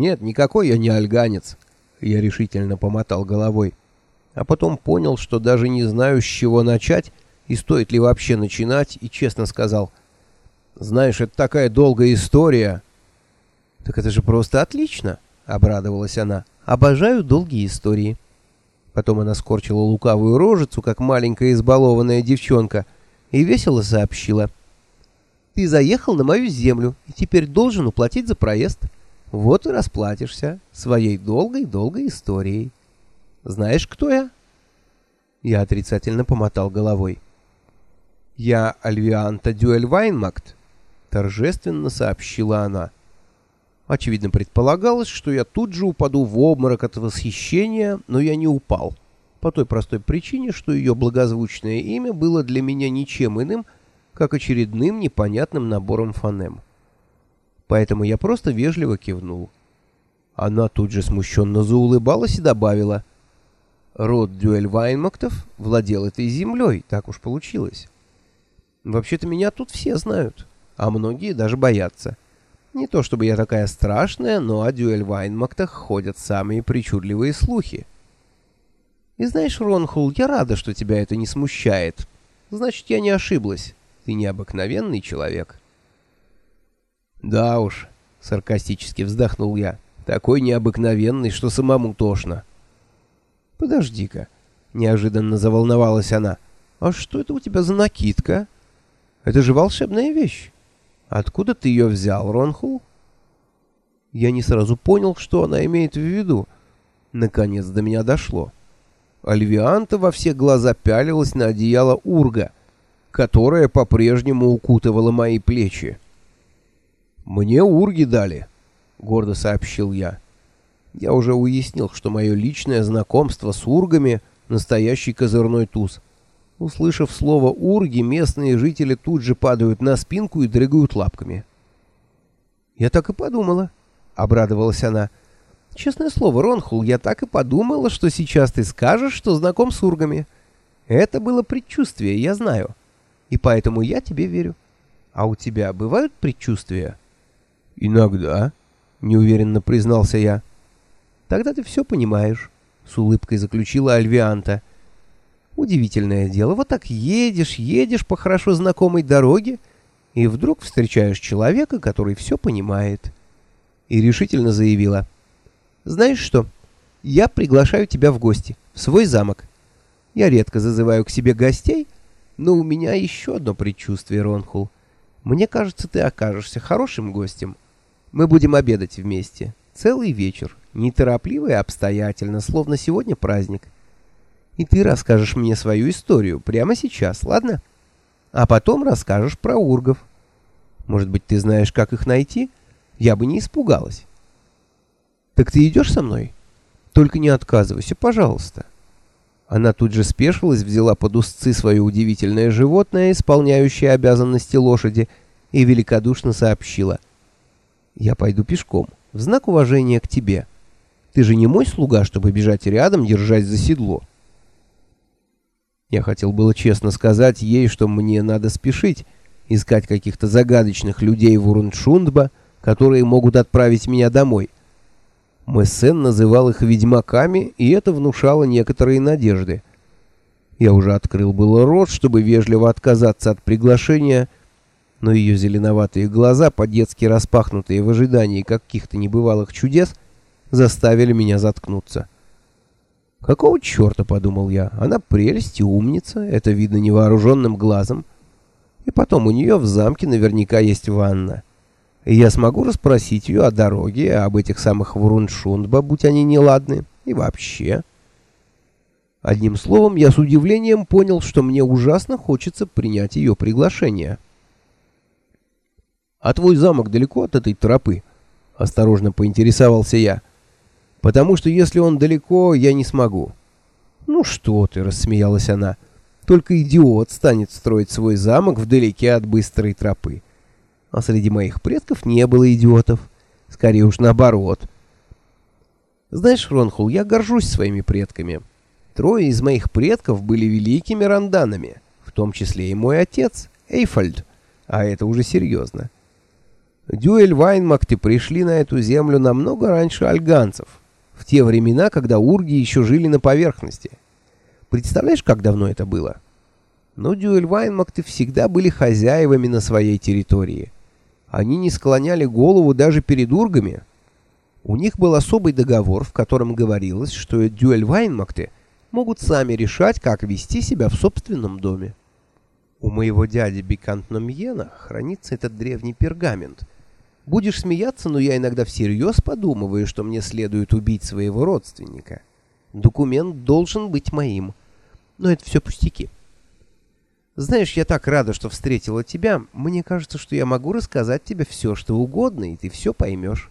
Нет, никакой я не альганец. Я решительно помотал головой. А потом понял, что даже не знаю, с чего начать и стоит ли вообще начинать, и честно сказал. Знаешь, это такая долгая история. Так это же просто отлично, обрадовалась она. Обожаю долгие истории. Потом она скорчила лукавую рожицу, как маленькая избалованная девчонка, и весело сообщила. «Ты заехал на мою землю и теперь должен уплатить за проезд. Вот и расплатишься своей долгой-долгой историей. Знаешь, кто я?» Я отрицательно помотал головой. «Я Альвианта Дюэль Вайнмакт», — торжественно сообщила она. Очевидно, предполагалось, что я тут же упаду в обморок от восхищения, но я не упал. По той простой причине, что ее благозвучное имя было для меня ничем иным, как очередным непонятным набором фонем. Поэтому я просто вежливо кивнул. Она тут же смущенно заулыбалась и добавила. Род Дюэль Вайнмактов владел этой землей, так уж получилось. Вообще-то меня тут все знают, а многие даже боятся. Не то чтобы я такая страшная, но о Дюэль Вайнмактах ходят самые причудливые слухи. И знаешь, Ронхул, я рада, что тебя это не смущает. Значит, я не ошиблась. Ты необыкновенный человек. Да уж, саркастически вздохнул я. Такой необыкновенный, что самому тошно. Подожди-ка, неожиданно заволновалась она. А что это у тебя за накидка? Это же волшебная вещь. Откуда ты ее взял, Ронхул? Я не сразу понял, что она имеет в виду. Наконец до меня дошло. Альвианта во все глаза пялилась на одеяло Урга, которое по-прежнему укутывало мои плечи. «Мне Урги дали», — гордо сообщил я. Я уже уяснил, что мое личное знакомство с Ургами — настоящий козырной туз — Услышав слово «урги», местные жители тут же падают на спинку и дрыгают лапками. «Я так и подумала», — обрадовалась она. «Честное слово, Ронхул, я так и подумала, что сейчас ты скажешь, что знаком с ургами. Это было предчувствие, я знаю. И поэтому я тебе верю. А у тебя бывают предчувствия?» «Иногда», — неуверенно признался я. «Тогда ты все понимаешь», — с улыбкой заключила Альвианта. Удивительное дело, вот так едешь, едешь по хорошо знакомой дороге, и вдруг встречаешь человека, который все понимает. И решительно заявила. «Знаешь что, я приглашаю тебя в гости, в свой замок. Я редко зазываю к себе гостей, но у меня еще одно предчувствие, Ронхул. Мне кажется, ты окажешься хорошим гостем. Мы будем обедать вместе, целый вечер, неторопливо и обстоятельно, словно сегодня праздник» и ты расскажешь мне свою историю прямо сейчас, ладно? А потом расскажешь про ургов. Может быть, ты знаешь, как их найти? Я бы не испугалась. Так ты идешь со мной? Только не отказывайся, пожалуйста. Она тут же спешилась, взяла под узцы свое удивительное животное, исполняющее обязанности лошади, и великодушно сообщила. «Я пойду пешком, в знак уважения к тебе. Ты же не мой слуга, чтобы бежать рядом, держась за седло». Я хотел было честно сказать ей, что мне надо спешить, искать каких-то загадочных людей в Уруншундба, которые могут отправить меня домой. Мессен называл их ведьмаками, и это внушало некоторые надежды. Я уже открыл было рот, чтобы вежливо отказаться от приглашения, но ее зеленоватые глаза, по-детски распахнутые в ожидании каких-то небывалых чудес, заставили меня заткнуться. Какого черта, подумал я, она прелесть и умница, это видно невооруженным глазом. И потом у нее в замке наверняка есть ванна. И я смогу расспросить ее о дороге, об этих самых Вруншундба, будь они неладны, и вообще. Одним словом, я с удивлением понял, что мне ужасно хочется принять ее приглашение. «А твой замок далеко от этой тропы?» — осторожно поинтересовался я. — потому что если он далеко, я не смогу. Ну что ты, рассмеялась она. Только идиот станет строить свой замок вдалеке от быстрой тропы. А среди моих предков не было идиотов, скорее уж наоборот. Знаешь, Ронхул, я горжусь своими предками. Трое из моих предков были великими ранданами, в том числе и мой отец, Эйфальд, а это уже серьезно. Дюэль Вайнмакты пришли на эту землю намного раньше альганцев, в те времена, когда урги еще жили на поверхности. Представляешь, как давно это было? Но Дюэль Вайнмакты всегда были хозяевами на своей территории. Они не склоняли голову даже перед ургами. У них был особый договор, в котором говорилось, что Дюэль Вайнмакты могут сами решать, как вести себя в собственном доме. У моего дяди Бикантномьена хранится этот древний пергамент. Будешь смеяться, но я иногда всерьез подумываю, что мне следует убить своего родственника. Документ должен быть моим. Но это все пустяки. Знаешь, я так рада, что встретила тебя. Мне кажется, что я могу рассказать тебе все, что угодно, и ты все поймешь.